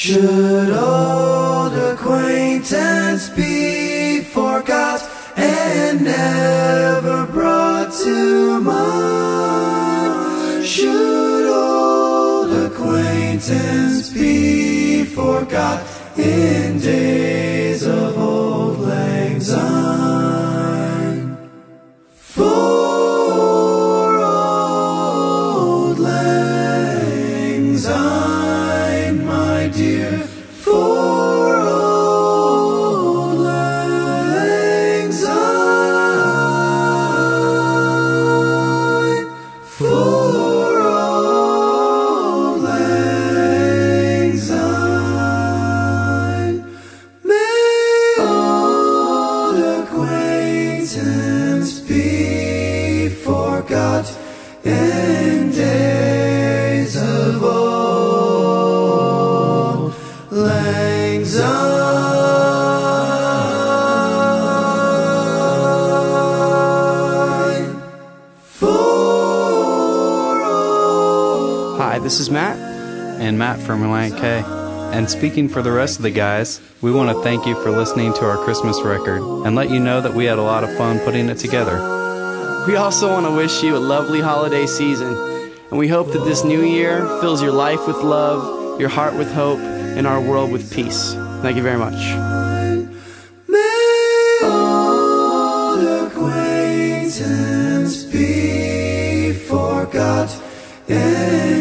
Should old acquaintance be forgot and never brought to mind? Should old acquaintance be forgot in days Hi, this is Matt. and Matt from Relient K. And speaking for the rest of the guys, we want to thank you for listening to our Christmas record and let you know that we had a lot of fun putting it together. We also want to wish you a lovely holiday season, and we hope that this new year fills your life with love, your heart with hope, and our world with peace. Thank you very much. May old acquaintance be forgot in days